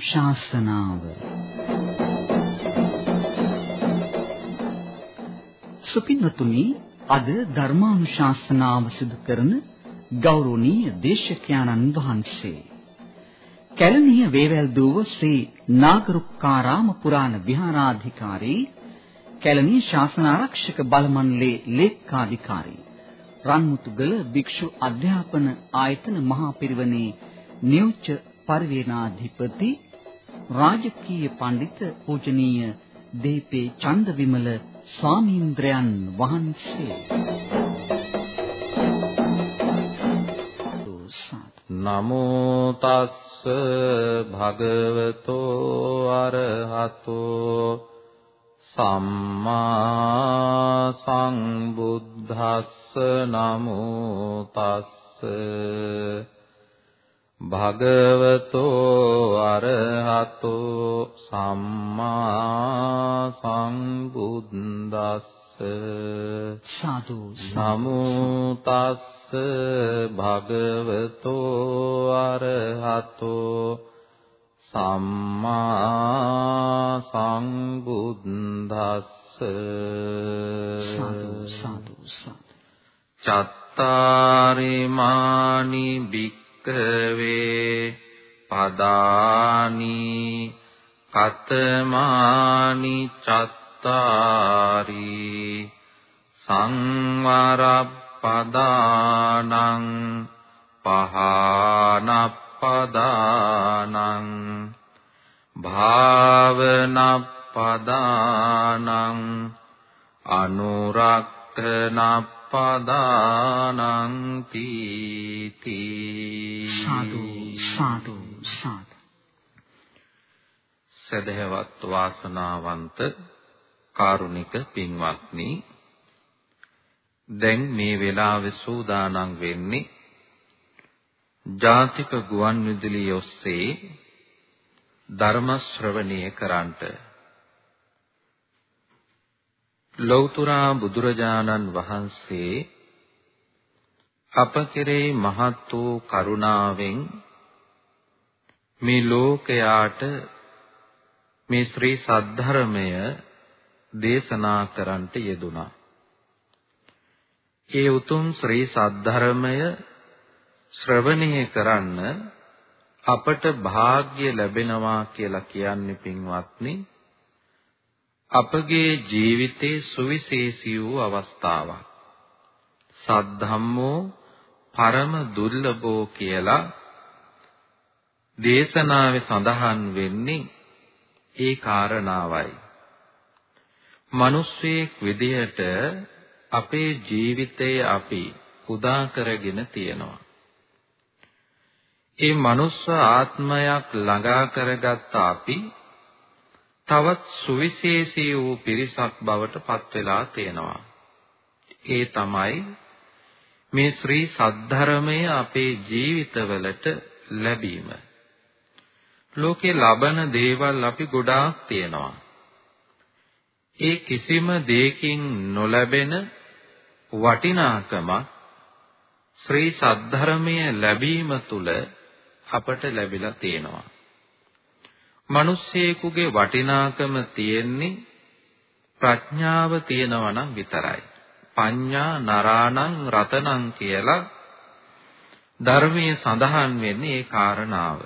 ධර්මානුශාසනාව සුපින්වතුනි අද ධර්මානුශාසනාව සිදු කරන ගෞරවනීය දේශකයන්න් වහන්සේ. කැලණිය වේවැල්දුව ශ්‍රී නාගරුක්කාරාම පුරාණ විහාරාධිකාරී කැලණිය ශාසනාරක්ෂක බල මණ්ඩලයේ ලේකාධිකාරී රන්මුතුගල භික්ෂු අධ්‍යාපන ආයතන මහා පිරිවනේ නියුච්ච පරිවේනාධිපති රාජකීය පඬිත පූජනීය දීපේ චන්දවිමල ස්වාමීන්ද්‍රයන් වහන්සේ. නමෝ තස්ස භගවතෝ අරහතෝ සම්මා සංබුද්දස්ස නමෝ තස්ස භගවතෝ අරහතෝ සම්මා සම්බුද්දස්ස සාදු නමෝ තස්ස භගවතෝ අරහතෝ සම්මා සම්බුද්දස්ස සාදු සාදු සාදු. චත්තාරිමානි බික් භික්ඛවේ පදානි කතමානි චත්තාරි සංවරප්පදානං පහනප්පදානං භාවනප්පදානං අනුරක්ඛනප්ප පදානං තීති සාදු සාදු සාදු. සදහවත් වාසනාවන්ත කාරුණික පින්වත්නි දැන් මේ වෙලාවේ සූදානම් වෙන්නේ ජාතික ගුවන් විදුලිය ඔස්සේ ධර්ම ශ්‍රවණය කරන්නට ලෞතුරා බුදුරජාණන් වහන්සේ අප කෙරෙහි මහත් වූ කරුණාවෙන් මේ ලෝකයාට මේ ශ්‍රී සද්ධර්මය දේශනා කරන්නට යෙදුනා. ඒ උතුම් ශ්‍රී සද්ධර්මය ශ්‍රවණය කරන්න අපට වාග්ය ලැබෙනවා කියලා කියන්නේ පින්වත්නි අපගේ ජීවිතයේ සුවිශේෂී වූ අවස්ථාවක්. සද්ධම්මෝ පරම දුර්ලභෝ කියලා දේශනාවේ සඳහන් වෙන්නේ ඒ කාරණාවයි. මිනිස්සෙක් විදිහට අපේ ජීවිතය අපි උදා කරගෙන තියෙනවා. ඒ මනුස්ස ආත්මයක් ළඟා කරගත්ත අපි තවත් සුවිශේෂී වූ පිරිසක් බවට පත් වෙලා තියෙනවා. ඒ තමයි මේ ශ්‍රී සද්ධර්මය අපේ ජීවිතවලට ලැබීම. ලෝකේ ලබන දේවල් අපි ගොඩාක් තියෙනවා. ඒ කිසිම දෙයකින් නොලැබෙන වටිනාකම ශ්‍රී සද්ධර්මය ලැබීම තුල අපට ලැබිලා තියෙනවා. මිනිස්සෙකුගේ වටිනාකම තියෙන්නේ ප්‍රඥාව තියෙනවා නම් විතරයි. පඤ්ඤා නරාණං රතනං කියලා ධර්මයේ සඳහන් වෙන්නේ ඒ කාරණාව.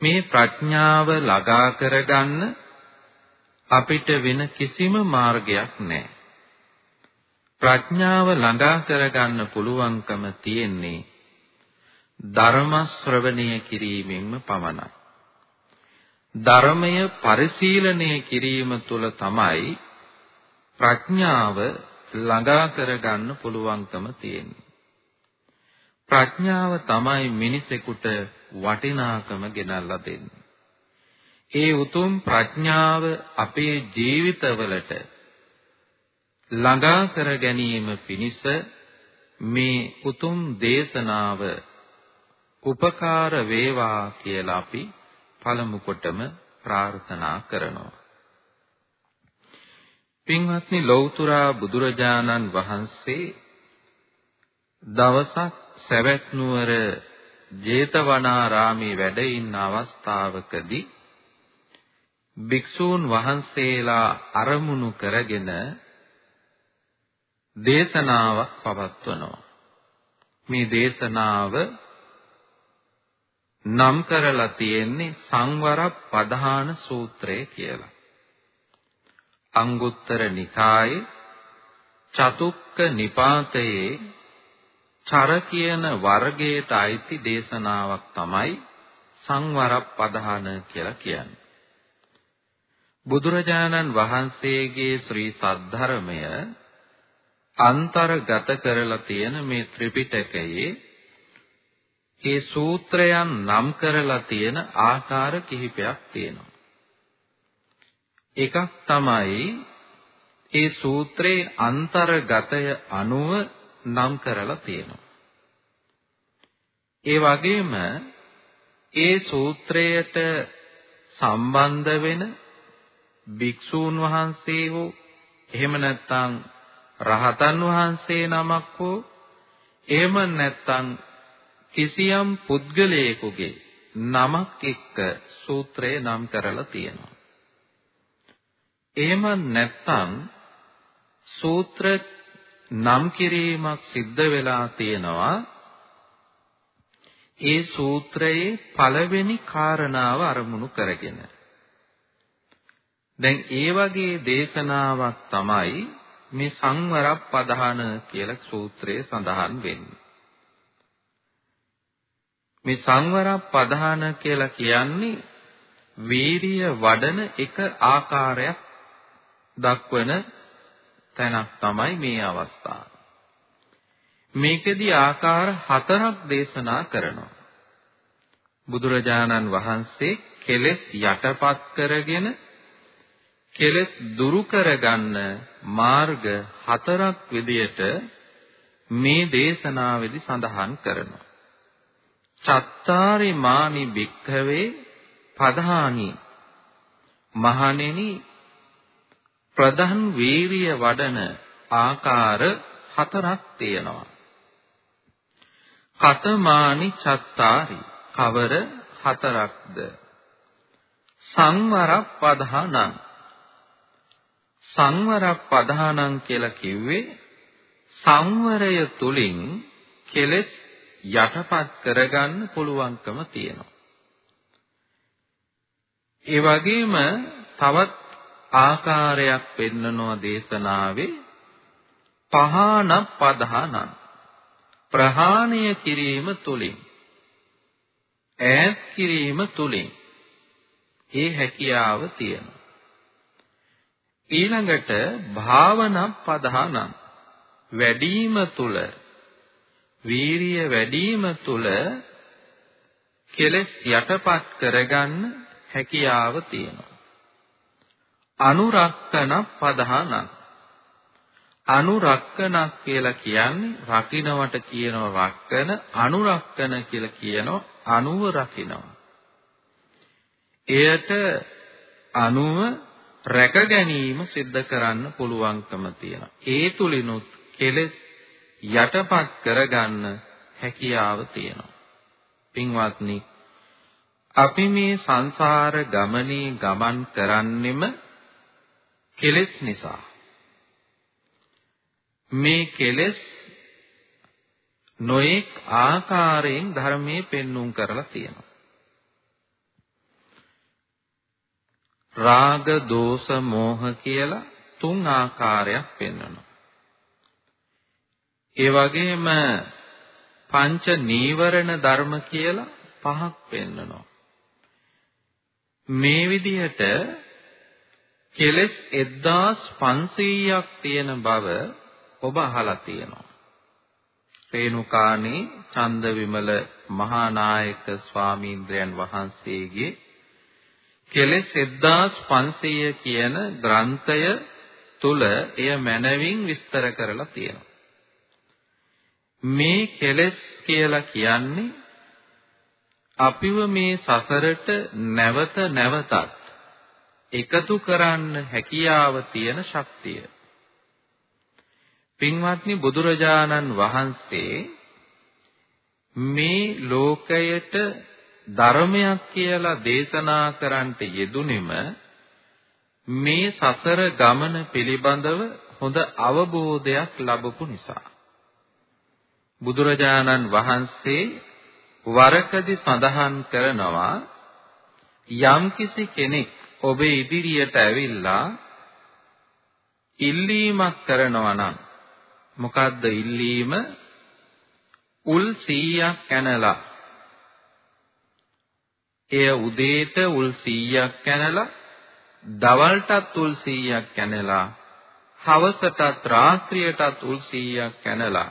මේ ප්‍රඥාව ළඟා කරගන්න අපිට වෙන කිසිම මාර්ගයක් නැහැ. ප්‍රඥාව ළඟා කරගන්න පුළුවන්කම තියෙන්නේ ධර්ම ශ්‍රවණය කිරීමෙන්ම පමණයි. ධර්මය පරිශීලනය කිරීම තුළ තමයි ප්‍රඥාව ළඟා කරගන්න පුළුවන්කම තියෙන්නේ. ප්‍රඥාව තමයි මිනිසෙකුට වටිනාකම ගෙනල්ලා දෙන්නේ. ඒ උතුම් ප්‍රඥාව අපේ ජීවිතවලට ළඟා කර ගැනීම පිණිස මේ උතුම් දේශනාව උපකාර වේවා කියලා අපි පළමු කොටම ප්‍රාර්ථනා කරනවා. පින්වත්නි ලෞතුරා බුදුරජාණන් වහන්සේ දවසක් සවැත් නුවර ජේතවනාරාමේ වැඩ ඉන්න අවස්ථාවකදී භික්ෂූන් වහන්සේලා අරමුණු කරගෙන දේශනාවක් පවත්වනවා. මේ දේශනාව නම් කරලා තියෙන්නේ සංවර පධාන සූත්‍රය කියලා. අංගුත්තර නිකායේ චතුක්ක නිපාතයේ චර කියන වර්ගයට අයිති දේශනාවක් තමයි සංවර පධාන කියලා කියන්නේ. බුදුරජාණන් වහන්සේගේ ශ්‍රී සද්ධර්මය අන්තර්ගත කරලා තියෙන මේ ත්‍රිපිටකයේ ඒ සූත්‍රයන් නම් කරලා තියෙන ආකාර කිහිපයක් තියෙනවා. එකක් තමයි ඒ සූත්‍රයේ අන්තර්ගතය අනුව නම් කරලා තියෙනවා. ඒ වගේම ඒ සූත්‍රයට සම්බන්ධ වෙන භික්ෂූන් වහන්සේ හෝ එහෙම නැත්නම් රහතන් වහන්සේ නමක් හෝ එහෙම නැත්නම් කිසියම් පුද්ගලයෙකුගේ නමක් එක්ක සූත්‍රය නම් කරලා තියෙනවා. එහෙම නැත්නම් සූත්‍ර නම් කිරීමක් සිද්ධ වෙලා තියෙනවා ඒ සූත්‍රයේ පළවෙනි කාරණාව අරමුණු කරගෙන දැන් ඒ වගේ දේශනාවක් තමයි මේ සංවරප්පදාන කියලා සූත්‍රයේ සඳහන් වෙන්නේ. මේ සංවරප්පදාන කියලා කියන්නේ වීරිය වඩන එක ආකාරයක් දක්වන තැනක් තමයි මේ අවස්ථාව. මේකෙදී ආකාර හතරක් දේශනා කරනවා. බුදුරජාණන් වහන්සේ කෙලෙස් යටපත් කරගෙන කෙලෙස් දුරු කරගන්න මාර්ග හතරක් විදියට මේ දේශනාවේදී සඳහන් කරනවා. චත්තාරි මානි භික්ඛවේ පධානි මහණෙනි ප්‍රධාන වීරිය වඩන ආකාර හතරක් තියෙනවා. කතමානි චත්තාරි කවර හතරක්ද? සංවර පධානං සංවර පධානං කියලා කිව්වේ සංවරය තුලින් කෙලෙස් යටපත් කරගන්න පුළුවන්කම තියෙනවා. ඒ වගේම තවත් ආකාරයක් පෙන්නනවා දේශනාවේ පහන පදහනං ප්‍රහාණය කිරීම තුලින් ඈත් කිරීම තුලින් ඒ හැකියාව තියෙනවා ඊළඟට භාවනා පදහනං වැඩිම තුල වීරිය වැඩිම තුල කෙලස් යටපත් කරගන්න හැකියාව තියෙනවා. අනුරක්කන පදහනං අනුරක්කනක් කියලා කියන්නේ රකින්නවට කියනවා රක්කන අනුරක්කන කියලා කියනවා අනුව රකින්නවා. එයට අනුව රැක ගැනීම සිද්ධ කරන්න පුළුවන්කම තියෙනවා. ඒ තුලිනුත් කෙලෙස් යටපත් කරගන්න හැකියාව තියෙනවා පින්වත්නි අපි මේ සංසාර ගමනේ ගමන් කරන්නෙම කෙලෙස් නිසා මේ කෙලෙස් නොඑක් ආකාරයෙන් ධර්මයේ පෙන්눔 කරලා තියෙනවා. රාග, දෝෂ, මෝහ කියලා තුන් ආකාරයක් පෙන්වනවා. ඒ වගේම පංච නීවරණ ධර්ම කියලා පහක් පෙන්වනවා. මේ විදිහට කෙලස් 1500ක් තියෙන බව ඔබ අහලා තියෙනවා. රේණුකාණී චන්දවිමල මහානායක ස්වාමීන්ද්‍රයන් වහන්සේගේ කෙලෙස් 1500 කියන ග්‍රන්ථය තුල එය මනවින් විස්තර කරලා තියෙනවා. මේ කෙලෙස් කියලා කියන්නේ අපිව මේ සසරට නැවත නැවතත් එකතු කරන්න හැකියාව තියෙන ශක්තිය. පින්වත්නි බුදුරජාණන් වහන්සේ මේ ලෝකයට ධර්මයක් කියලා දේශනා කරන්නට යෙදුනෙම මේ සසර ගමන පිළිබඳව හොඳ අවබෝධයක් ලැබපු නිසා බුදුරජාණන් වහන්සේ වරකදී සඳහන් කරනවා යම්කිසි කෙනෙක් ඔබ ඉදිරියට ඇවිල්ලා ඉල්ලීමක් කරනවා නම් මොකද්ද ඉල්ලීම? උල් 100ක් කනලා එය උදේට උල් 100ක් කනලා දවල්ටත් උල් 100ක් කනලා හවසටත් රාත්‍රියටත් උල් 100ක් කනලා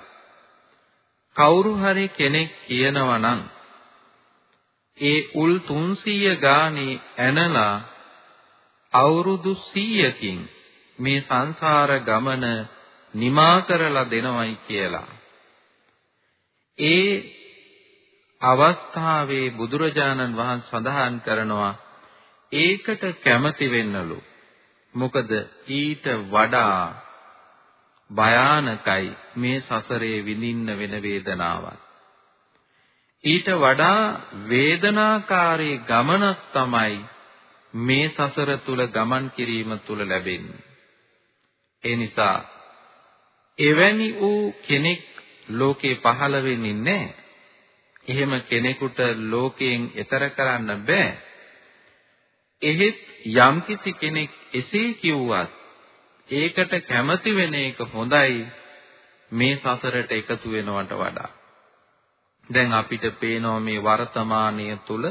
කවුරු හරි කෙනෙක් කියනවා නම් ඒ උල් 300 ගානේ ඇනලා අවුරුදු 100කින් මේ සංසාර ගමන නිමා කරලා දෙනවයි කියලා. ඒ අවස්ථාවේ බුදුරජාණන් වහන්සේ සඳහන් කරනවා ඒකට කැමති වෙන්නලු. මොකද ඊට වඩා භයානකයි මේ සසරේ විඳින්න වෙන වේදනාවක්. ඊට වඩා වේදනාකාරී ගමනක් තමයි මේ සසර තුල ගමන් කිරීම තුල ලැබෙන්නේ. ඒ නිසා එවැනි වූ කෙනෙක් ලෝකේ පහළ වෙන්නේ නැහැ. එහෙම කෙනෙකුට ලෝකයෙන් එතර කරන්න බෑ. එහෙත් යම්කිසි කෙනෙක් එසේ කිව්වත් ඒකට කැමති වෙන එක හොඳයි මේ සසරට එකතු වෙනවට වඩා. දැන් අපිට පේනවා මේ වර්තමානයේ තුල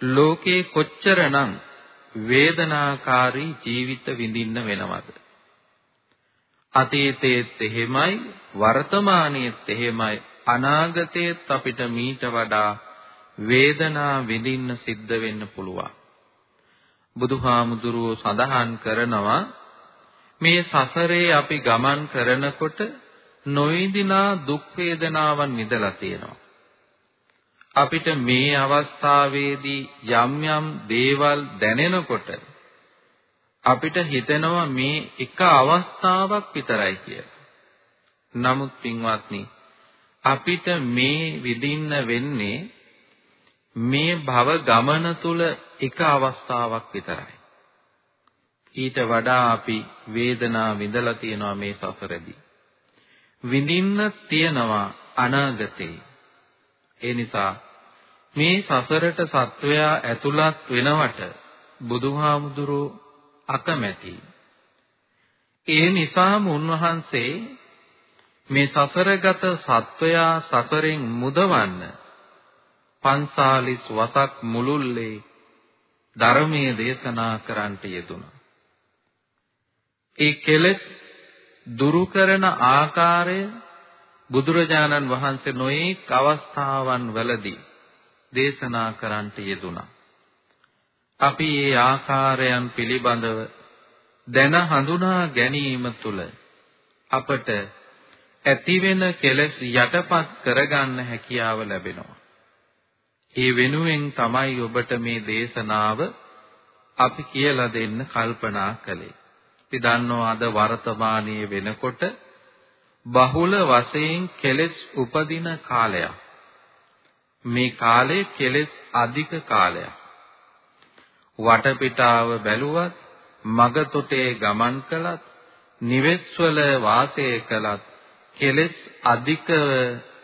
ලෝකේ කොච්චරනම් වේදනාකාරී ජීවිත විඳින්න වෙනවද? අතීතයේත් එහෙමයි වර්තමානයේත් එහෙමයි අනාගතයේත් අපිට මීට වඩා වේදනා විඳින්න සිද්ධ වෙන්න පුළුවන්. බුදුහාමුදුරුවෝ සඳහන් කරනවා මේ සසරේ අපි ගමන් කරනකොට නොවිඳිනා දුක් වේදනාවන් විඳලා තියෙනවා. අපිට මේ අවස්ථාවේදී යම් යම් දේවල් දැනෙනකොට අපිට හිතෙනවා මේ එක අවස්ථාවක් විතරයි කියලා. නමුත් පින්වත්නි අපිට මේ විඳින්න වෙන්නේ මේ භව ගමන තුල එක අවස්ථාවක් විතරයි. ඊට වඩා අපි වේදනා විඳලා තියෙනවා මේ සසරදී. විඳින්න තියෙනවා අනාගතේ. ඒ නිසා මේ සසරට සත්වයා ඇතුළත් වෙනවට බුදුහාමුදුරුවෝ අකමැති. ඒ නිසාම උන්වහන්සේ මේ සසරගත සත්වයා සසරෙන් මුදවන්න පන්සාලිස් වසක් මුළුල්ලේ ධර්මයේ දේශනා කරන්නට යෙදුණා. ඒ කෙලෙස් දුරු කරන ආකාරය බුදුරජාණන් වහන්සේ නොඑක් අවස්ථාවන් වලදී දේශනා කරන්නට යෙදුණා. අපි මේ ආකාරයන් පිළිබඳව දැන හඳුනා ගැනීම තුළ අපට ඇතිවෙන කෙලෙස් යටපත් කරගන්න හැකියාව ලැබෙනවා. ඒ වෙනුවෙන් තමයි ඔබට මේ දේශනාව අපි කියලා දෙන්න කල්පනා කළේ. අපි දන්නවා අද වර්තමානයේ වෙනකොට බහුල වශයෙන් කෙලෙස් උපදින කාලයක්. මේ කාලේ කෙලෙස් අධික කාලයක්. වටපිටාව බැලුවත් මගතොටේ ගමන් කළත් නිවෙස්වල වාසය කළත් කෙලෙස් අධිකව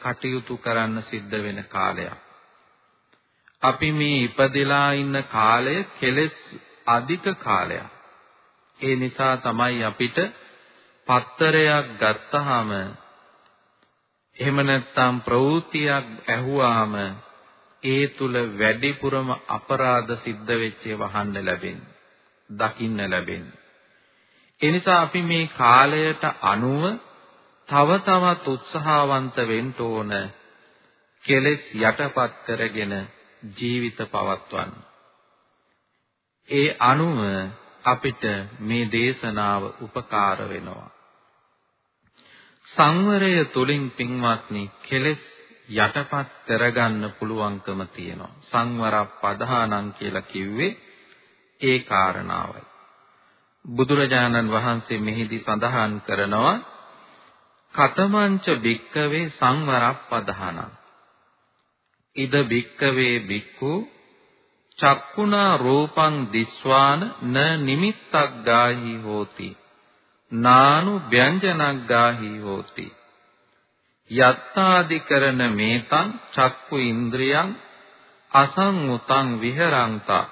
කටයුතු කරන්න සිද්ධ වෙන කාලයක්. අපි මේ ඉපදලා ඉන්න කාලය කෙලෙස් අධික කාලයක්. ඒ නිසා තමයි අපිට පත්තරයක් ගත්තාම එහෙම නැත්නම් ප්‍රවෘත්තියක් ඇහුවාම ඒ තුල වැඩිපුරම අපරාධ සිද්ධ වෙච්ච වහන්න ලැබෙන්නේ. දකින්න ලැබෙන්නේ. ඒ නිසා අපි මේ කාලයට අනුව තව තවත් උත්සාහවන්ත වෙන්න ඕන කෙලෙස් යටපත් කරගෙන ජීවිත පවත්වන්න. ඒ අනුව අපිට මේ දේශනාව උපකාර වෙනවා. සංවරය තුලින් පින්වත්නි කෙලෙස් යටපත් කරගන්න පුළුවන්කම තියෙනවා. සංවර පදහානං කියලා කිව්වේ ඒ කාරණාවයි. බුදුරජාණන් වහන්සේ මෙහිදී සඳහන් කරනවා කතමංච භික්කවේ සංවරප්පදහනං ඉද බික්කවේ බික්ඛු චක්කුණා රූපං දිස්වාන න නිමිත්තක් ගාහි හෝති. නානු ව්‍යංජනක් ගාහි හෝති. යත්තාදිකරණ මේතං චක්කු ඉන්ද්‍රියං අසංඋතං විහරන්තා.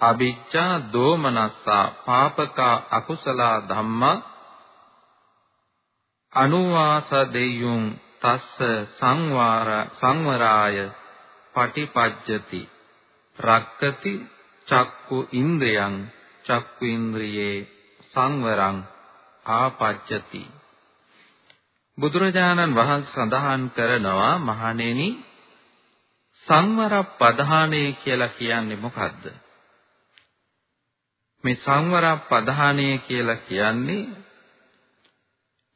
අවිච්ඡා දෝමනස්සා පාපකා අකුසලා ධම්මා අනුවාස දෙයුම් තස්ස සංවාර සංවරාය පටිපජ්ජති. රක්කති චක්කු ඉන්ද්‍රයන් චක්කු ඉන්ද්‍රියේ සංවරං ආපජ්ජති බුදුරජාණන් වහන්සේ සඳහන් කරනවා මහණෙනි සංවර පධානය කියලා කියන්නේ මොකද්ද? මේ සංවර පධානය කියලා කියන්නේ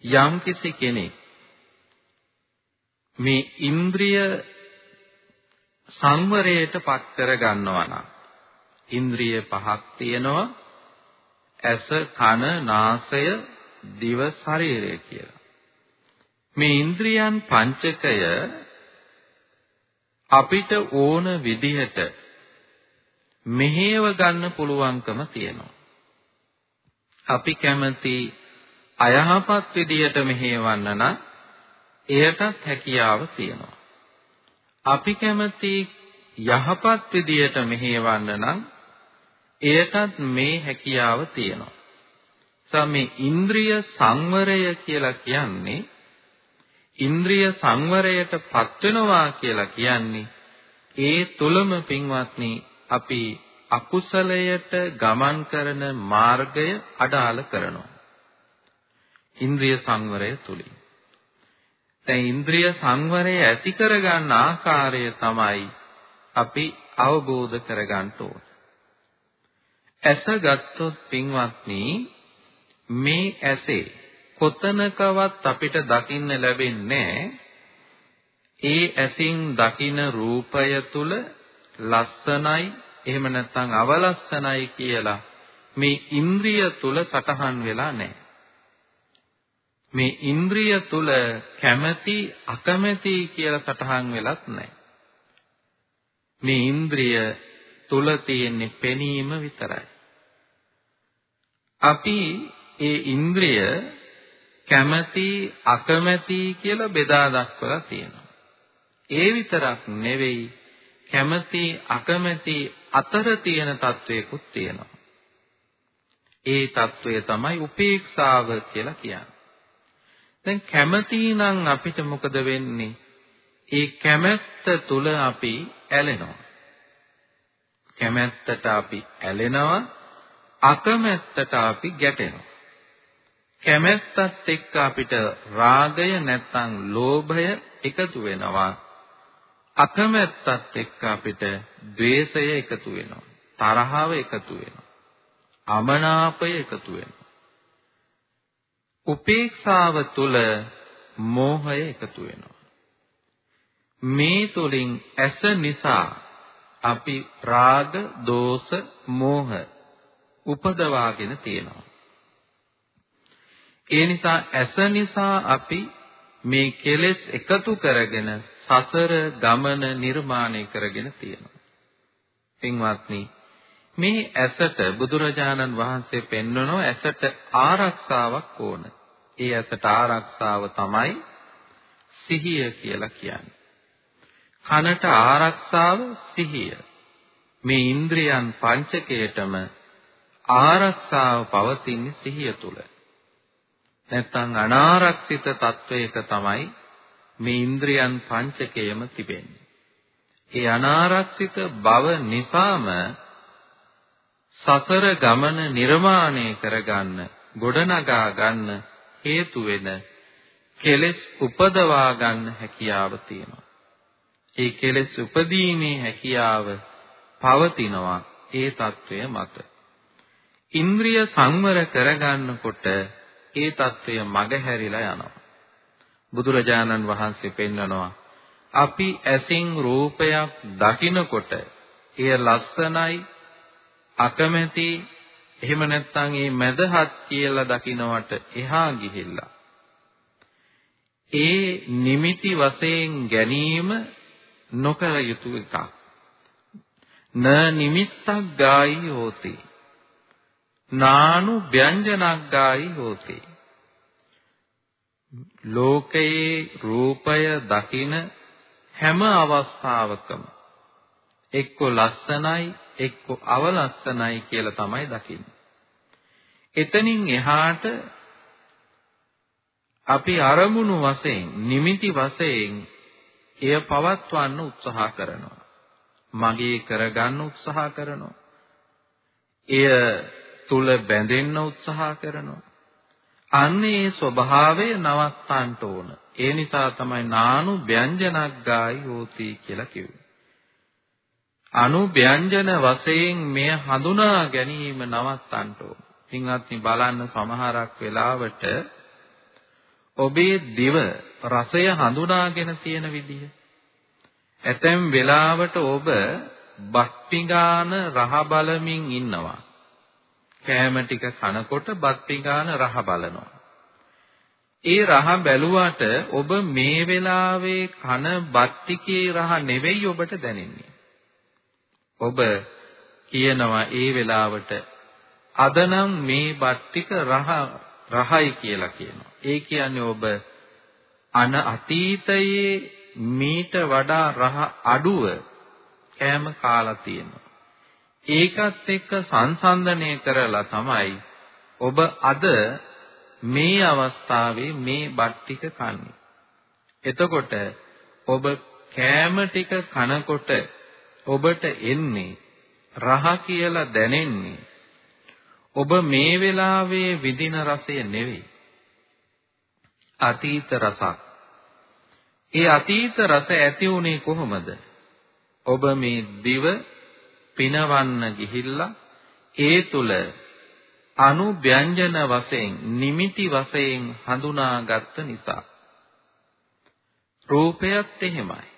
යම්කිසි කෙනෙක් මේ ඉන්ද්‍රිය සංවරයට පත් කර ගන්නවා නම් ඉන්ද්‍රිය පහක් තියෙනවා ඇස කන නාසය දිව ශරීරය කියලා. මේ ඉන්ද්‍රියන් පංචකය අපිට ඕන විදිහට මෙහෙව ගන්න පුළුවන්කම තියෙනවා. අපි කැමති අයහපත් විදියට මෙහෙවන්න නම් එයටත් හැකියාව තියෙනවා. අපි කැමති යහපත් විදියට මෙහෙවන්න නම් එයටත් මේ හැකියාව තියෙනවා. සමේ ඉන්ද්‍රිය සංවරය කියලා කියන්නේ ඉන්ද්‍රිය සංවරයට පත් වෙනවා කියලා කියන්නේ ඒ තුලම පින්වත්නි අපි අකුසලයට ගමන් කරන මාර්ගය අඩාල කරනවා. ඉන්ද්‍රිය සංවරය තුලින්. දැන් ඉන්ද්‍රිය සංවරය ඇති කරගන්න ආකාරය තමයි අපි අවබෝධ කරගන්න ඕන. ඇස ගත්තොත් පින්වත්නි මේ ඇසේ කොතනකවත් අපිට දකින්න ලැබෙන්නේ ඒ ඇසින් දකින රූපය තුල ලස්සනයි එහෙම නැත්නම් අවලස්සනයි කියලා මේ ඉන්ද්‍රිය තුල සටහන් වෙලා නැහැ. මේ ඉන්ද්‍රිය තුල කැමැති අකමැති කියලා සටහන් වෙලත් නැහැ. මේ ඉන්ද්‍රිය තුල තියෙන පෙනීම විතරයි. අපි ඒ ඉන්ද්‍රිය කැමැති අකමැති කියලා බෙදා දක්වලා තියෙනවා. ඒ විතරක් නෙවෙයි කැමැති අකමැති අතර තියෙන තත්වයකුත් තියෙනවා. ඒ తත්වය තමයි උපේක්ෂාව කියලා කියන්නේ. දැන් කැමැති නම් අපිට මොකද වෙන්නේ? ඒ කැමැත්ත තුල අපි ඇලෙනවා. කැමැත්තට අපි ඇලෙනවා අකමැත්තට අපි ගැටෙනවා. කැමැත්තත් එක්ක අපිට රාගය නැත්නම් ලෝභය එකතු වෙනවා. අකමැත්තත් එක්ක අපිට ද්වේෂය එකතු වෙනවා. තරහව එකතු වෙනවා. අමනාපය එකතු වෙනවා. උපේක්ෂාව තුල මෝහය එකතු වෙනවා. මේ තුලින් ඇස නිසා අපි රාග, දෝෂ, මෝහ උපදවාගෙන තියෙනවා. ඒ නිසා ඇස නිසා අපි මේ කෙලෙස් එකතු කරගෙන සසර ගමන නිර්මාණය කරගෙන තියෙනවා. පින්වත්නි මේ ඇසට බුදුරජාණන් වහන්සේ පෙන්වනවා ඇසට ආරක්ෂාවක් ඕන. ඒ ඇසට ආරක්ෂාව තමයි සිහිය කියලා කියන්නේ. කනට ආරක්ෂාව සිහිය. මේ ඉන්ද්‍රියන් පංචකයටම ආරක්ෂාව පවතින සිහිය තුල. නැත්නම් අනාරක්ෂිත තත්වයක තමයි මේ ඉන්ද්‍රියන් පංචකයම තිබෙන්නේ. ඒ අනාරක්ෂිත බව නිසාම සසර ගමන නිර්මාණය කරගන්න, ගොඩනගා ගන්න හේතු වෙන කෙලෙස් උපදවා ගන්න හැකියාව තියෙනවා. ඒ කෙලෙස් උපදීමේ හැකියාව පවතිනවා ඒ తත්වය මත. ඉන්ද්‍රිය සංවර කරගන්නකොට ඒ తත්වය මගහැරිලා යනවා. බුදුරජාණන් වහන්සේ පෙන්නනවා අපි ඇසින් රූපයක් දකිනකොට එය ලස්සනයි අකමැති එහෙම නැත්නම් ඒ මැදහත් කියලා දකිනවට එහා ගිහිල්ලා ඒ නිමිති වශයෙන් ගැනීම නොකර යුතු එකක්. න නිමිත්තක් ගායි හෝති. නානු ව්‍යංජනක් ගායි හෝති. ලෝකයේ රූපය දකින හැම අවස්ථාවකම එක්ක ලස්සනයි එක්ක අවලස්සනයි කියලා තමයි දකින්නේ. එතනින් එහාට අපි අරමුණු වශයෙන් නිමිති වශයෙන් එය පවත්වන්න උත්සාහ කරනවා. මගේ කරගන්න උත්සාහ කරනවා. එය තුල බැඳෙන්න උත්සාහ කරනවා. අන්නේ ස්වභාවය නවත්තන්න ඕන. ඒ නිසා තමයි නානු ව්‍යංජනක් ගායි හෝති කියලා කිව්වේ. අනු ව්‍යංජන වශයෙන් මෙය හඳුනා ගැනීම නවත්තන්න ඕන. පින්වත්නි බලන්න සමහරක් වෙලාවට ඔබේ දිව රසය හඳුනාගෙන තියෙන විදිහ. ඇතැම් වෙලාවට ඔබ බත් පිඟාන රහ බලමින් ඉන්නවා. කෑම ටික කනකොට බත් පිඟාන රහ බලනවා. ඒ රහ බැලුවට ඔබ මේ වෙලාවේ කන බත් ටිකේ රහ නෙවෙයි ඔබට දැනෙන්නේ. ඔබ කියනවා ඒ වෙලාවට අදනම් මේ බත් ටික රහ රහයි කියලා කියනවා. ඒ කියන්නේ ඔබ අන අතීතයේ මීට වඩා රහ අඩුව කෑම කාලා තියෙනවා. ඒකත් එක්ක සංසන්දනය කරලා තමයි ඔබ අද මේ අවස්ථාවේ මේ බත් ටික කන්නේ. එතකොට ඔබ කෑම ටික කනකොට ඔබට එන්නේ රහ කියලා දැනෙන්නේ ඔබ මේ වෙලාවේ විඳින රසය නෙවෙයි අතීත රසක්. ඒ අතීත රස ඇති වුණේ කොහොමද? ඔබ මේ දිව පිනවන්න ගිහිල්ලා ඒ තුල අනුව්‍යංජන වශයෙන් නිමිති වශයෙන් හඳුනාගත්ත නිසා රූපයත් එහෙමයි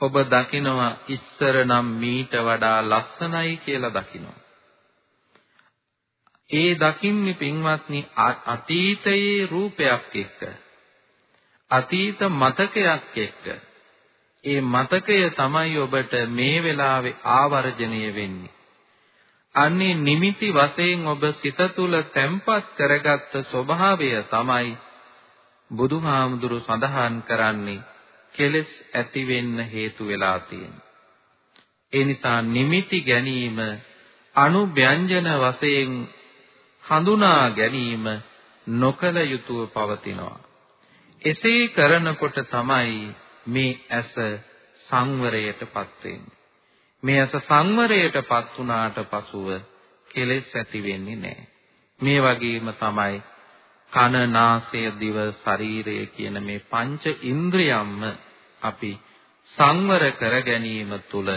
ඔබ දකිනවා ඉස්සර නම් මීට වඩා ලස්සනයි කියලා දකිනවා ඒ දකින්නේ පින්වත්නි අතීතයේ රූපයක් එක්ක අතීත මතකයක් එක්ක ඒ මතකය තමයි ඔබට මේ වෙලාවේ ආවර්ජණය වෙන්නේ. අන්නේ නිමිති වශයෙන් ඔබ සිත තුළ තැම්පත් කරගත්ත ස්වභාවය තමයි බුදුහාමුදුරු සඳහන් කරන්නේ කෙලෙස් ඇති වෙන්න හේතු වෙලා තියෙන්නේ. ඒ නිසා නිමිති ගැනීම අනුව්‍යංජන වශයෙන් හඳුනා ගැනීම නොකල යුතුව පවතිනවා. එසේ කරනකොට තමයි මේ ඇස සංවරයටපත් වෙන්නේ. මේ ඇස සංවරයටපත් වුණාට පසුව කෙලෙස් ඇති වෙන්නේ නැහැ. මේ වගේම තමයි කන නාසය දිව ශරීරය කියන මේ පංච ඉන්ද්‍රියම්ම අපි සංවර කර ගැනීම තුළ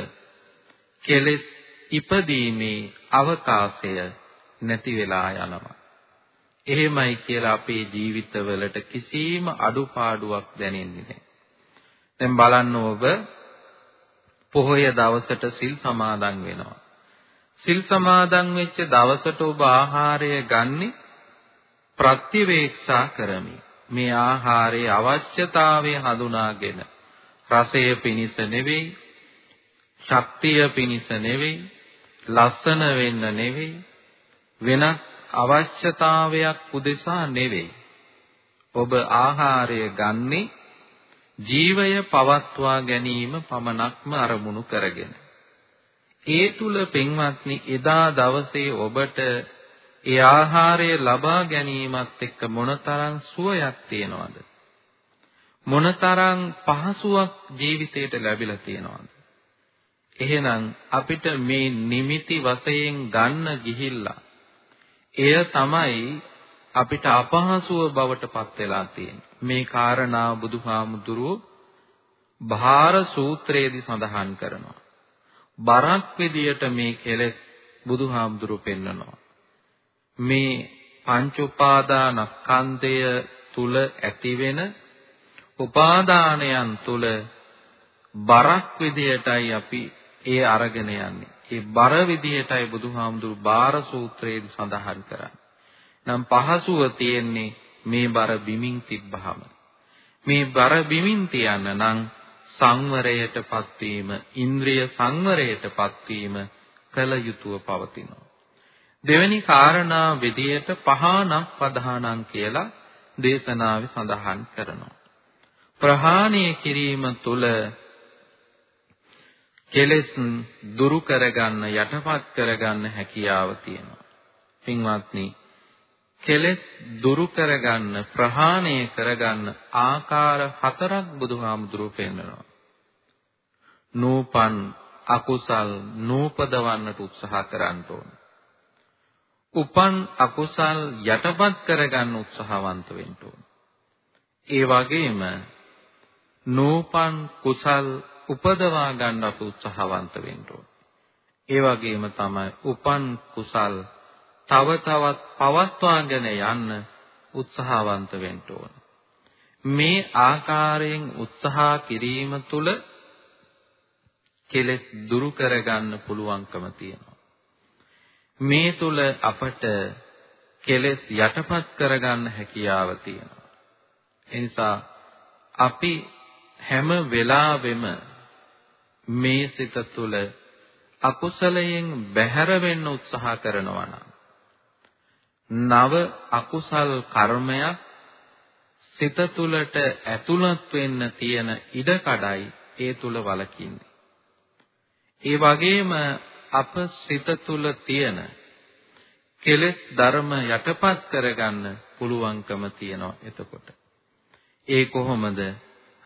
කෙලෙස් ඉපදීමේ අවකාශය නැති වෙලා යනවා. එහෙමයි කියලා අපේ ජීවිතවලට කිසිම අඩුපාඩුවක් දැනෙන්නේ නැහැ. දැන් බලන්න ඔබ පොහොය දවසට සිල් සමාදන් වෙනවා. සිල් සමාදන් වෙච්ච දවසට ඔබ ආහාරය ගන්නෙ ප්‍රතිවේක්ෂා කරමි. මේ ආහාරයේ අවශ්‍යතාවය හඳුනාගෙන රසය පිනිස නෙවෙයි, ශක්තිය පිනිස නෙවෙයි, ලස්සන වෙන්න නෙවෙයි, වෙනත් අවශ්‍යතාවයක් උදෙසා නෙවෙයි. ඔබ ආහාරය ගන්නේ ජීවය පවත්වා ගැනීම පමණක්ම අරමුණු කරගෙන. ඒ තුල පින්වත්නි එදා දවසේ ඔබට ඒ ආහාරය ලබා ගැනීමත් එක්ක මොනතරම් සුවයක් තියෙනවද? මොනතරම් පහසුවක් ජීවිතයට ලැබිලා තියෙනවද? එහෙනම් අපිට මේ නිමිති වශයෙන් ගන්න ගිහිල්ලා එය තමයි අපිට අපහසුව බවට පත් වෙලා තියෙන්නේ. මේ කාරණා බුදුහාමුදුරුවෝ භාර සූත්‍රයේදී සඳහන් කරනවා. බරක් විදියට මේ කෙලෙස් බුදුහාමුදුරුවෝ පෙන්නනවා. මේ පංච උපාදානස්කන්ධය තුල ඇතිවෙන උපාදානයන් තුල බරක් විදියටයි අපි ඒ අරගෙන යන්නේ. ඒ බර විදියටයි බුදුහාමුදුරු බාර සූත්‍රයේදී සඳහන් කරන්නේ. නම් පහසුව තියෙන්නේ මේ බර බිමින් තිබ්බහම. මේ බර බිමින් තියන්න නම් සංවරයටපත් වීම, ඉන්ද්‍රිය සංවරයටපත් වීම කල යුතුව පවතිනවා. දෙවෙනි කාරණා විදියට පහනක් පදහානම් කියලා දේශනාවේ සඳහන් කරනවා. ප්‍රහාණය කිරීම තුළ කෙලෙස් දුරු කරගන්න යටපත් කරගන්න හැකියාව තියෙනවා. පින්වත්නි කෙලෙස් දුරු කරගන්න ප්‍රහාණය කරගන්න ආකාර හතරක් බුදුහාමුදුරුවෝ පෙන්නනවා. නූපන් අකුසල් නූපදවන්නට උත්සාහ කරන්න ඕන. උපන් අකුසල් යටපත් කරගන්න උත්සාහවන්ත වෙන්න ඕන. ඒ වගේම නූපන් කුසල් උපදවා ගන්න අපි උත්සාහවන්ත වෙන්න ඕන. ඒ වගේම තමයි උපන් කුසල් තව තවත් පවත්වාගෙන යන්න උත්සාහවන්ත වෙන්න ඕන. මේ ආකාරයෙන් උත්සාහ කිරීම තුළ කෙලෙස් දුරු කරගන්න පුළුවන්කම තියෙනවා. මේ තුල අපට කෙලෙස් යටපත් කරගන්න හැකියාව තියෙනවා. ඒ නිසා අපි හැම වෙලාවෙම මේ සිත තුළ අකුසලයෙන් බැහැර වෙන්න උත්සාහ කරනවා නම් නව අකුසල් කර්මයක් සිත තුළට ඇතුළත් වෙන්න තියෙන ඉඩකඩයි ඒ තුල වලකින්නේ. ඒ වගේම අප සිත තුළ තියෙන කෙලෙස් ධර්ම යටපත් කරගන්න පුළුවන්කම තියෙනවා එතකොට. ඒ කොහොමද?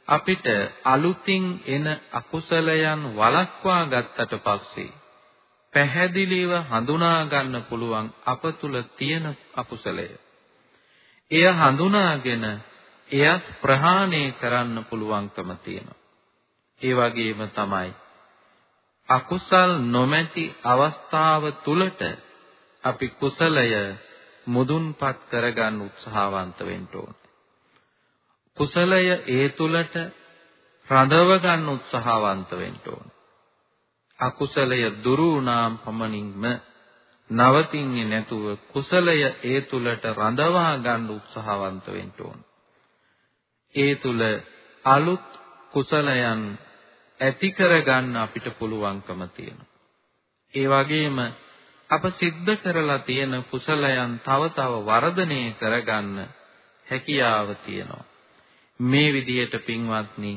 අපිට අලුතින් එන අකුසලයන් වළක්වා ගත්තට පස්සේ පැහැදිලිව හඳුනා ගන්න පුළුවන් අප තුල තියෙන අකුසලය. එය හඳුනාගෙන එයත් ප්‍රහාණය කරන්න පුළුවන්කම තියෙනවා. ඒ වගේම තමයි අකුසල් නොමැති අවස්ථාව තුලට අපි කුසලය මුදුන්පත් කරගන්න උත්සාහවන්ත වෙන්න ඕනේ. කුසලය ඒ තුලට රඳව ගන්න උත්සාහවන්ත වෙන්න ඕනේ. අකුසලය දුරු වුණාම පමණින්ම නවතින්නේ නැතුව කුසලය ඒ තුලට රඳවා ගන්න උත්සාහවන්ත වෙන්න ඕනේ. ඒ තුල අලුත් කුසලයන් ඇති කරගන්න අපිට පුළුවන්කම තියෙනවා. ඒ වගේම අප සිද්ධ කරලා තියෙන කුසලයන් තව තව වර්ධනය කරගන්න හැකියාව තියෙනවා. මේ විදිහට පින්වත්නි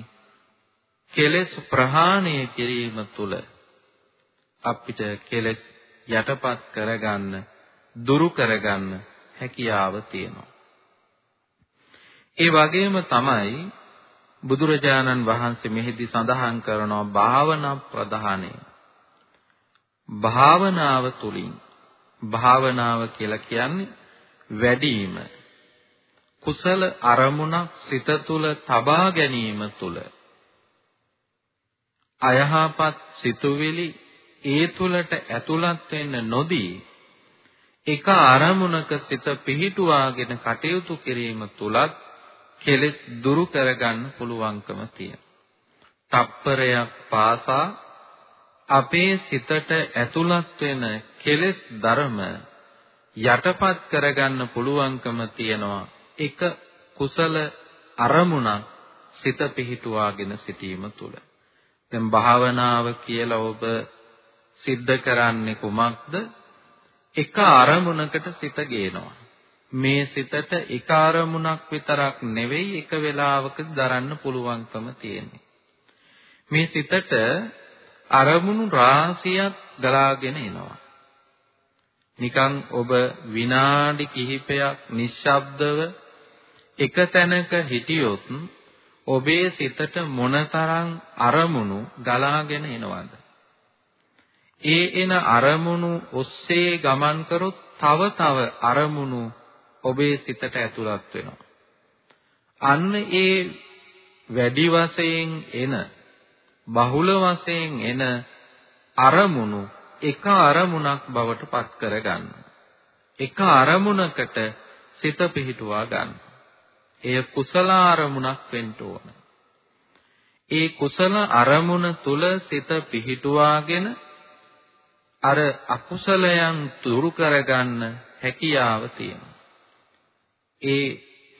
කෙලෙස් ප්‍රහාණය කිරීම තුළ අපිට කෙලෙස් යටපත් කරගන්න දුරු කරගන්න හැකියාව තියෙනවා. ඒ වගේම තමයි බුදුරජාණන් වහන්සේ මෙහිදී සඳහන් කරනවා භාවනා ප්‍රධානය. භාවනාව තුලින් භාවනාව කියලා කියන්නේ වැඩිම කුසල අරමුණක් සිත තුළ තබා ගැනීම තුළ අයහපත් සිතුවිලි ඒ තුළට ඇතුළත් වෙන්න නොදී එක අරමුණක සිත පිහිටුවාගෙන කටයුතු කිරීම තුලත් කෙලෙස් දුරු කරගන්න පුළුවන්කම තියෙනවා. තප්පරයක් පාසා අපේ සිතට ඇතුළත් වෙන කෙලෙස් ධර්ම යටපත් කරගන්න පුළුවන්කම තියෙනවා. එක කුසල අරමුණක් සිත පිහිටුවාගෙන සිටීම තුළ. දැන් භාවනාව කියලා ඔබ සිද්ධ කරන්නේ කුමක්ද? එක අරමුණකට සිත ගේනවා. මේ සිතට එක අරමුණක් විතරක් නෙවෙයි එක වෙලාවක දරන්න පුළුවන්කම තියෙන්නේ. මේ සිතට අරමුණු රාශියක් ගලාගෙන එනවා. නිකන් ඔබ විනාඩි කිහිපයක් නිශ්ශබ්දව එක තැනක හිටියොත් ඔබේ සිතට මොනතරම් අරමුණු ගලාගෙන එනවද? ඒ එන අරමුණු ඔස්සේ ගමන් කරොත් තව තව අරමුණු ඔබේ සිතට ඇතුළත් වෙනවා. අන්න ඒ වැඩි වශයෙන් එන බහුල වශයෙන් එන අරමුණු එක අරමුණක් බවට පත් කරගන්න. එක අරමුණකට සිත පිහිටුවා ගන්න. එය කුසල අරමුණක් වෙන්න ඕන. ඒ කුසල අරමුණ තුල සිත පිහිටුවාගෙන අර අකුසලයන් දුරු කරගන්න හැකියාව තියෙනවා. ඒ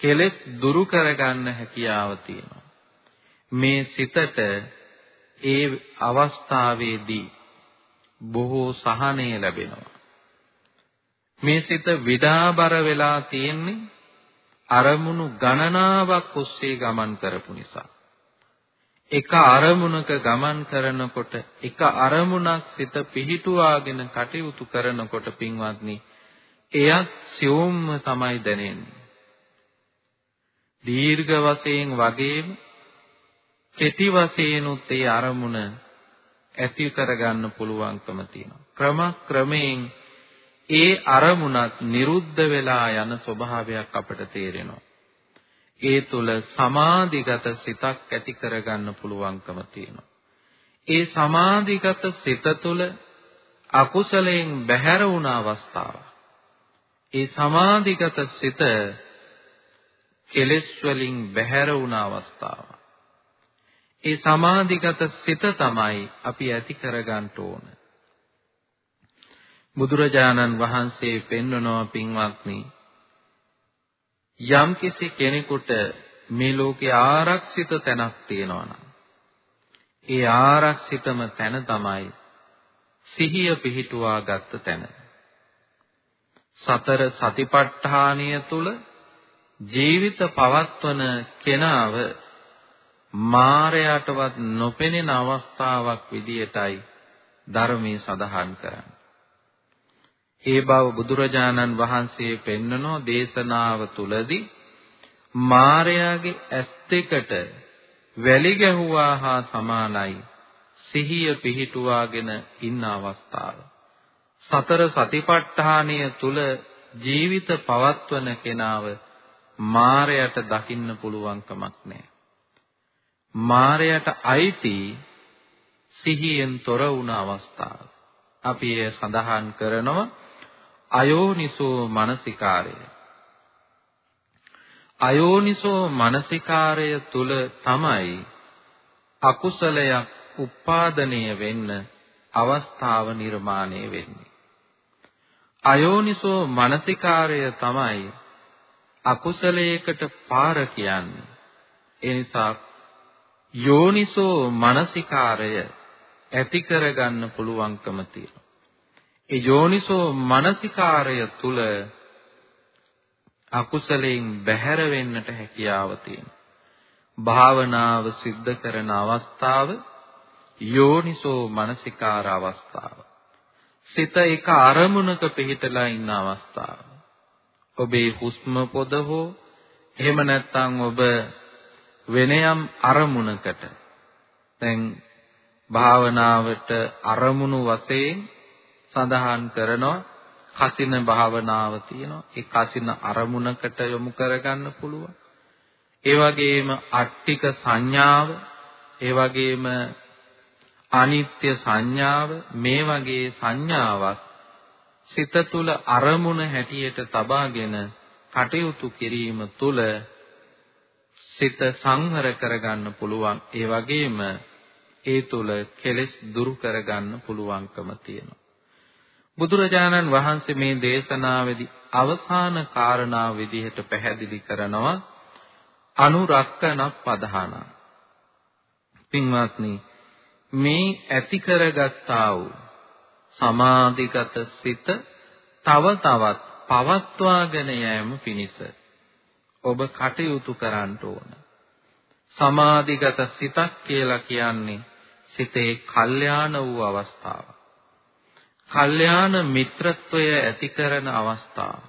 කෙලෙස් දුරු කරගන්න හැකියාව තියෙනවා. මේ සිතට ඒ අවස්ථාවේදී බොහෝ සහනය ලැබෙනවා. මේ සිත විඩාබර වෙලා තියෙන්නේ අරමුණු ගණනාවක් ඔස්සේ ගමන් කරපු නිසා. එක අරමුණක ගමන් කරනකොට එක අරමුණක් සිත පිහිටුවාගෙන කටයුතු කරනකොට පින්වත්නි එයත් සියුම්ම තමයි දැනෙන්නේ. දීර්ඝ වශයෙන් වගේම කෙටි වශයෙන්ුත් ඒ අරමුණ ඇති කරගන්න පුළුවන්කම තියෙනවා. ක්‍රම ක්‍රමයෙන් ඒ අරමුණත් නිරුද්ධ වෙලා යන ස්වභාවයක් අපට තේරෙනවා. ඒ තුල සමාධිගත සිතක් ඇති කරගන්න පුළුවන්කම තියෙනවා. ඒ සමාධිගත සිත තුල අකුසලයෙන් බැහැර වුණ අවස්ථාව. ඒ සමාධිගත සිත කෙලෙස් වලින් බැහැර වුණ අවස්ථාව. ඒ සමාධිගත සිත තමයි අපි ඇති කරගන්න ඕන. බුදුරජාණන් වහන්සේ පෙන්වනවා පින්වත්නි යම් කිසි කෙනෙකුට මේ ලෝකේ ආරක්ෂිත තැනක් තියෙනවා නම් ඒ ආරක්ෂිතම තැන තමයි සිහිය පිහිටුවා ගත්ත තැන. සතර සතිපට්ඨානය තුල ජීවිත පවත්වන කෙනාව මායයටවත් නොපෙනෙන අවස්ථාවක් විදියටයි ධර්මයේ සඳහන් කරන්නේ. ඒ බව බුදුරජාණන් වහන්සේ පෙන්නනෝ දේශනාව තුලදී මායාගේ ඇස් දෙකට වැලි ගැහුවා හා සමානයි සිහිය පිහිටුවාගෙන ඉන්න අවස්ථාව. සතර සතිපට්ඨානය තුල ජීවිත පවත්වන කෙනාව මායයට දකින්න පුළුවන් කමක් නැහැ. මායයට අයිති සිහියෙන් තොර වුණ අවස්ථාව. අපි එය සඳහන් කරනවා අයෝනිසෝ මනසිකාරය. අයෝනිසෝ මනසිකාරය තුල තමයි අකුසලයක් උපාදනය වෙන්න අවස්ථාව නිර්මාණය වෙන්නේ. අයෝනිසෝ මනසිකාරය තමයි අකුසලයකට පාර කියන්නේ. ඒ නිසා යෝනිසෝ මනසිකාරය ඇති කරගන්න පුළුවන්කම තියෙනවා. ඒ යෝනිසෝ මනසිකාරය තුල අකුසලයෙන් බැහැර වෙන්නට හැකියාව තියෙනවා. භාවනාව සිද්ධ කරන අවස්ථාව යෝනිසෝ මනසිකාර අවස්ථාව. සිත එක අරමුණක පිහිටලා ඉන්න අවස්ථාව. ඔබේ හුස්ම පොද හෝ එහෙම නැත්නම් ඔබ වෙන යම් අරමුණකට දැන් භාවනාවට අරමුණු වශයෙන් සඳහන් කරනවා කසින භාවනාව තියෙනවා. ඒ කසින අරමුණකට යොමු කරගන්න පුළුවන්. ඒ වගේම අට්ටික සංඥාව, ඒ වගේම අනිත්‍ය සංඥාව මේ වගේ සංඥාවක් සිත තුල අරමුණ හැටියට තබාගෙන කටයුතු කිරීම තුල සිත සංහර කරගන්න පුළුවන් ඒ වගේම ඒ තුල කෙලෙස් දුරු කරගන්න පුළුවන්කම තියෙනවා බුදුරජාණන් වහන්සේ මේ දේශනාවේදී අවසාන කාරණාව විදිහට පැහැදිලි කරනවා අනුරක්කන පදහන. පින්වත්නි මේ ඇති කරගත්තා වූ සමාධිගත සිත තව තවත් පවත්වාගෙන යෑම පිණිස ඔබ කටයුතු කරන්න ඕන. සමාධිගත සිතක් කියලා කියන්නේ සිතේ කල්යාණ වූ අවස්ථාවක්. කල්යාණ මිත්‍රත්වය ඇති කරන අවස්ථාව.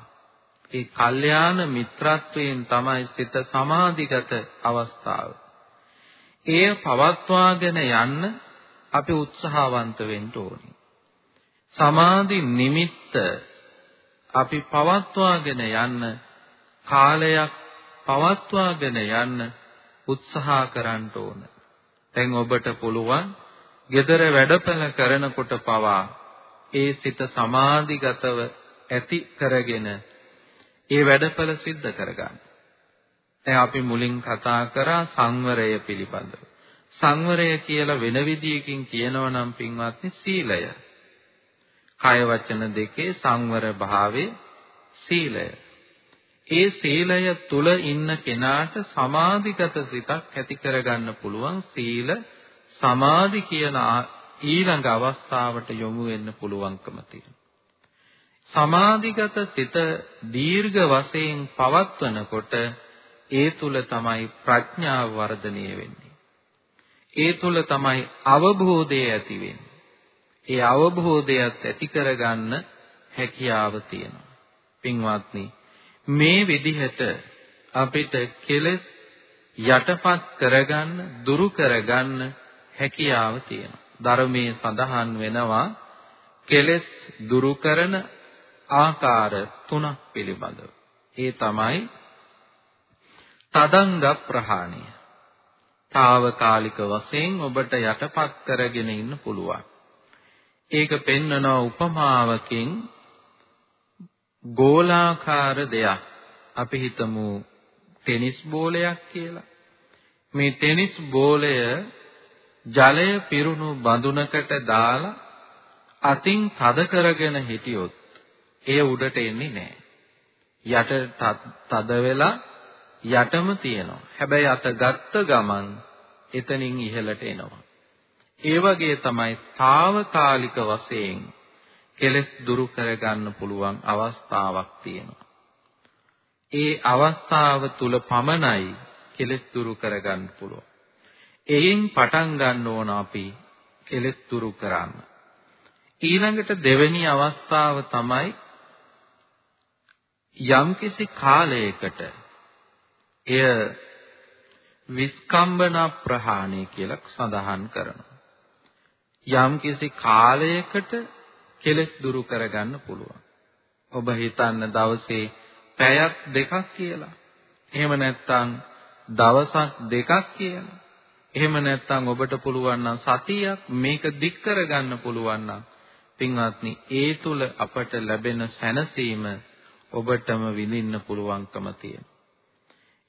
ඒ කල්යාණ මිත්‍රත්වයෙන් තමයි සිත සමාධිගත අවස්ථාව. එය පවත්වාගෙන යන්න අපි උත්සාහවන්ත වෙන්න ඕනේ. සමාධි නිමිත්ත අපි පවත්වාගෙන යන්න කාලයක් පවත්වාගෙන යන්න උත්සාහ කරන්න ඕන. දැන් ඔබට පුළුවන් gedara වැඩපළ කරනකොට පවා ඒ සිත සමාධිගතව ඇති කරගෙන ඒ වැඩපළ සිද්ධ කරගන්න. දැන් අපි මුලින් කතා කරා සංවරය පිළිබඳව. සංවරය කියලා වෙන විදියකින් කියනවා නම් පින්වත්නි සීලය. කය වචන දෙකේ සංවර භාවයේ සීලය. ඒ සීලය තුල ඉන්න කෙනාට සමාධිගත සිතක් ඇති කරගන්න පුළුවන් සීල සමාධි කියන ඊළඟ අවස්ථාවට යොමු වෙන්න පුළුවන්කම තියෙනවා. සමාධිගත සිත දීර්ඝ වශයෙන් පවත්වනකොට ඒ තුල තමයි ප්‍රඥාව වර්ධනය වෙන්නේ. ඒ තුල තමයි අවබෝධය ඇති වෙන්නේ. ඒ අවබෝධයත් ඇති කරගන්න හැකියාව තියෙනවා. පින්වත්නි මේ විදිහට අපිට කෙලෙස් යටපත් කරගන්න දුරු කරගන්න හැකියාව තියෙනවා. ධර්මයේ සඳහන් වෙනවා කෙලෙස් දුරු කරන ආකාර තුනක් පිළිබඳව. ඒ තමයි තදංග ප්‍රහාණය. తాවකාලික වශයෙන් ඔබට යටපත් කරගෙන ඉන්න පුළුවන්. ඒක පෙන්වන උපමාවකින් ගෝලාකාර දෙයක් අපි හිතමු ටෙනිස් බෝලයක් කියලා. මේ ටෙනිස් බෝලය ජලය පිරුණු බඳුනකට දාලා අතින් තද කරගෙන හිටියොත් එය උඩට එන්නේ නැහැ. යට තද වෙලා යටම තියෙනවා. හැබැයි අත ගත්ත ගමන් එතනින් ඉහළට එනවා. ඒ වගේ තමයි తాවකාලික වශයෙන් කෙලස් දුරු කරගන්න පුළුවන් අවස්ථාවක් තියෙනවා. ඒ අවස්ථාව තුල පමණයි කෙලස් දුරු කරගන්න පුළුවන්. එයින් පටන් ගන්න ඕන අපි කෙලස් දුරු කරන්න. ඊළඟට දෙවෙනි අවස්ථාව තමයි යම්කිසි කාලයකට එය විස්කම්බන ප්‍රහාණය කියලා සඳහන් කරනවා. යම්කිසි කාලයකට කෙලස් දුරු කරගන්න පුළුවන්. ඔබ හිතන්න දවසේ පැයක් දෙකක් කියලා. එහෙම නැත්නම් දවසක් දෙකක් කියලා. එහෙම නැත්නම් ඔබට පුළුවන් නම් සතියක් මේක දික් කරගන්න පුළුවන් නම් පින්වත්නි ඒ තුල අපට ලැබෙන සැනසීම ඔබටම විඳින්න පුළුවන්කම තියෙනවා.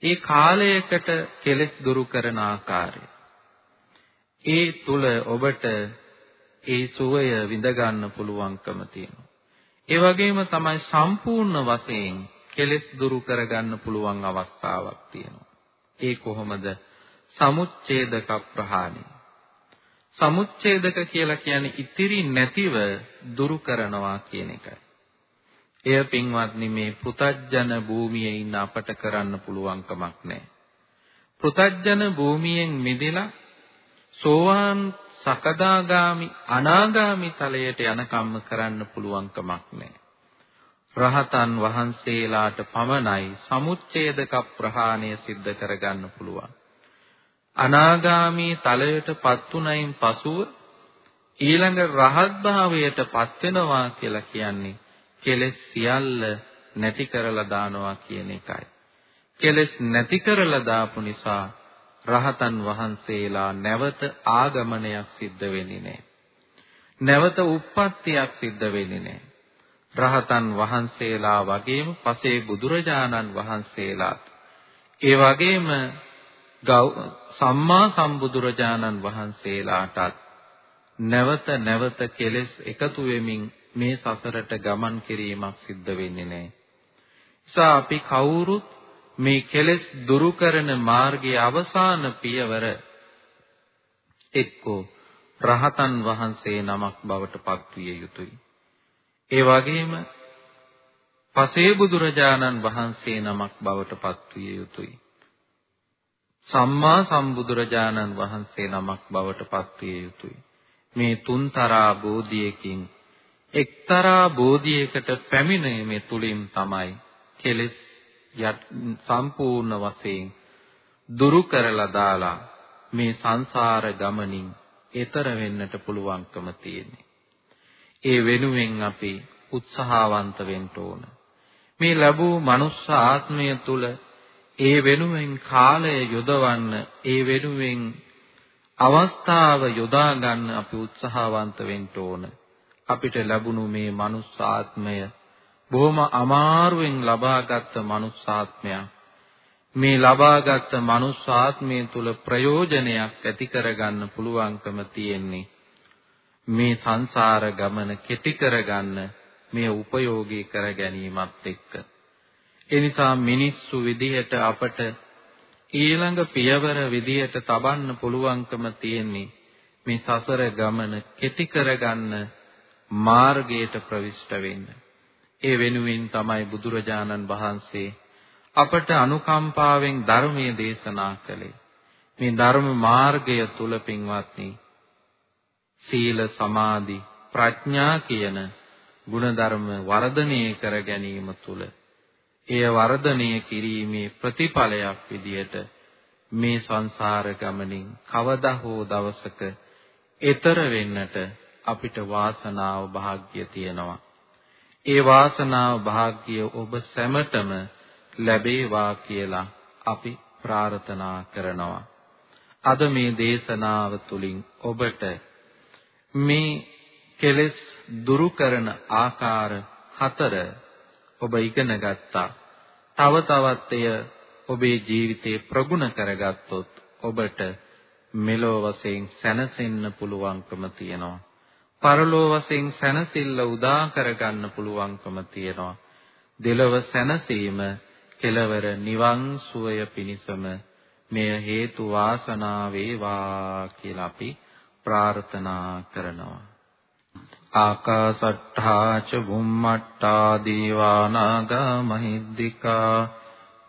ඒ කාලයකට කෙලස් දුරු කරන ආකාරය. ඒ තුල ඔබට ඒ සුවය විඳ ගන්න පුළුවන්කම තියෙනවා. ඒ වගේම තමයි සම්පූර්ණ වශයෙන් කෙලස් දුරු කරගන්න පුළුවන් අවස්ථාවක් තියෙනවා. ඒ කොහොමද? සමුච්ඡේදක ප්‍රහාණය. සමුච්ඡේදක කියලා කියන්නේ ඉතිරි නැතිව දුරු කරනවා කියන එකයි. එය පින්වත්නි මේ පෘතජ්ජන භූමියේ ඉන්න අපට කරන්න පුළුවන් කමක් නැහැ. පෘතජ්ජන භූමියෙන් මිදලා සෝවාන් සකදාගාමි අනාගාමි තලයට යනකම්ම කරන්න පුළුවන් කමක් නැහැ. රහතන් වහන්සේලාට පමණයි සමුච්ඡේදක ප්‍රහාණය සිද්ධ කරගන්න පුළුවන්. අනාගාමී තලයටපත් උනයින් පසුව ඊළඟ රහත් භාවයටපත් වෙනවා කියලා කියන්නේ කෙලෙස් සියල්ල නැති කරලා දානවා කියන එකයි. කෙලෙස් නැති කරලා දාපු නිසා රහතන් වහන්සේලා නැවත ආගමනයක් සිද්ධ වෙන්නේ නැහැ. නැවත උප්පත්තියක් සිද්ධ වෙන්නේ නැහැ. රහතන් වහන්සේලා වගේම පසේ බුදුරජාණන් වහන්සේලාත් ඒ වගේම සම්මා සම්බුදුරජාණන් වහන්සේලාටත් නැවත නැවත කෙලෙස් එකතු වෙමින් මේ සසරට ගමන් කිරීමක් සිද්ධ වෙන්නේ නැහැ. නිසා අපි කවුරුත් මේ කෙලෙස් දුරු කරන මාර්ගයේ අවසාන පියවර එක්කෝ රහතන් වහන්සේ නමක් බවට පත්විය යුතුයි. ඒ වගේම පසේ බුදුරජාණන් වහන්සේ නමක් බවට පත්විය යුතුයි. සම්මා සම්බුදුරජාණන් වහන්සේ නමක් බවට පත්විය යුතුයි. මේ තුන්තරා බෝධියකින් එක්තරා බෝධියකට පැමිණීමේ තුලින් තමයි කෙලෙස් සම්පූර්ණ වශයෙන් දුරු කරලා දාලා මේ සංසාර ගමනින් එතර වෙන්නට පුළුවන්කම තියෙන්නේ. ඒ වෙනුවෙන් අපි උත්සාහවන්ත වෙන්න ඕන. මේ ලැබූ මනුස්ස ආත්මය තුල ඒ වෙනුවෙන් කාලය යොදවන්න, ඒ වෙනුවෙන් අවස්ථාව යොදා ගන්න අපි උත්සාහවන්ත වෙන්න ඕන. අපිට ලැබුණු මේ මනුස්සාත්මය බොහොම අමාරුවෙන් ලබාගත් මනුස්සාත්මයක්. මේ ලබාගත් මනුස්සාත්මය තුල ප්‍රයෝජනයක් ඇති කරගන්න පුළුවන්කම තියෙන්නේ මේ සංසාර ගමන කෙටි කරගන්න මේ උපයෝගී කර ගැනීමත් එක්ක. ඒ නිසා මිනිස්සු විදිහට අපට ඊළඟ පියවර විදිහට තබන්න පුළුවන්කම තියෙන්නේ මේ සසර ගමන කෙටි කරගන්න මාර්ගයට ප්‍රවිෂ්ඨ වෙන්න. ඒ වෙනුවෙන් තමයි බුදුරජාණන් වහන්සේ අපට අනුකම්පාවෙන් ධර්මයේ දේශනා කළේ. මේ ධර්ම මාර්ගය තුල පින්වත්නි සීල සමාධි ප්‍රඥා කියන ගුණධර්ම වර්ධනය කර ගැනීම තුල එය වර්ධනය කිරීමේ ප්‍රතිඵලයක් විදියට මේ සංසාර ගමනින් කවදා හෝ දවසක එතර වෙන්නට අපිට වාසනාව වාග්ය තියෙනවා. ඒ වාසනාව වාග්ය ඔබ සැමටම ලැබේවා කියලා අපි ප්‍රාර්ථනා කරනවා. අද මේ දේශනාව තුළින් ඔබට මේ කෙලෙස් දුරු කරන ආකාර හතර ඔබ ඉගෙන ගත්තා. තව තවත් එය ඔබේ ජීවිතේ ප්‍රගුණ කරගත්තොත් ඔබට මෙලෝ වශයෙන් සැනසෙන්න පුළුවන්කම තියෙනවා. පරලෝ වශයෙන් සැනසෙල්ල උදා කරගන්න පුළුවන්කම තියෙනවා. දෙලව සැනසීම කෙලවර නිවන් සුවය පිණිසම මෙය හේතු වාසනා වේවා කියලා අපි ප්‍රාර්ථනා කරනවා. ආකාසට්ඨා ච බුම්මට්ඨා දීවානාග මහිද්దికා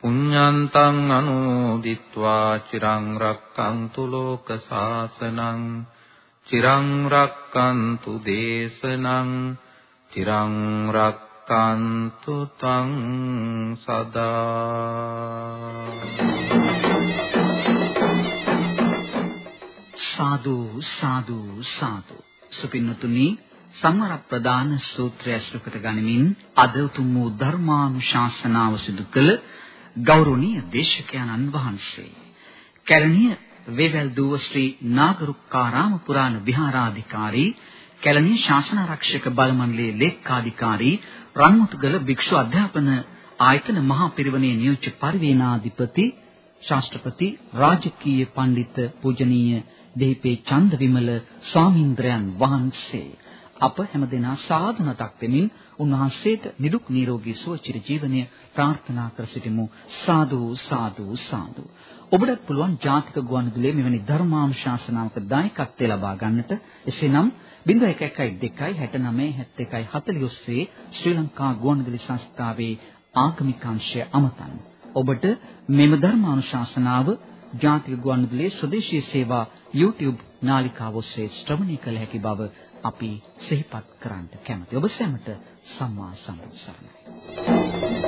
පුඤ්ඤන්තං අනුදිත්වා චිරං රක්칸තු ලෝක සාසනං චිරං රක්칸තු දේශනං චිරං රක්칸තු තං සදා සාදු සාදු සාදු සුපින්නතුනි සමර ප්‍රදාන සූත්‍රය අශ්‍රකත ගනිමින් අද උතුම් වූ ධර්මානුශාසනාව සිදු කළ ගෞරවනීය දේශකයන්න් වහන්සේ. කැලණිය වේවැල් දුව ශ්‍රී නාගරුක්කාරාම පුරාණ විහාරාධිකාරී කැලණිය ශාසනාරක්ෂක බල මණ්ඩලයේ ලේක්කාධිකාරී රන්මුතුගල භික්ෂු අධ්‍යාපන ආයතන මහා පිරිවනේ නියෝජ්‍ය පරිවේනාධිපති ශාස්ත්‍රපති රාජකීය පඬිත් පූජනීය දෙහිපේ චන්දවිමල ස්වාමීන්ද්‍රයන් වහන්සේ. අප හැමදෙනා සාධනතක් දෙමින් උන්වහන්සේට නිදුක් නිරෝගී සුව චිර ජීවනය ප්‍රාර්ථනා කර සිටිමු. සාදු සාදු සාදු. ඔබට පුළුවන් ජාතික ගුවන්විදුලියේ මෙවැනි ධර්මානුශාසනාවක දායකත්වය ලබා ගන්නට. එසේනම් 0112 69 71 40 ඔස්සේ ශ්‍රී ලංකා ගුවන්විදුලි සංස්ථාවේ ආගමික අංශය අමතන්න ඔබට මෙම ධර්මානුශාසනාව ජාතික ගුවන්විදුලියේ ස්වදේශීය සේවා YouTube නාලිකාව ඔස්සේ ශ්‍රවණය කළ හැකි බව අපි සිහිපත් කරන්න කැමැති. ඔබ සැමට සම්මා සම්බුත් සරණයි.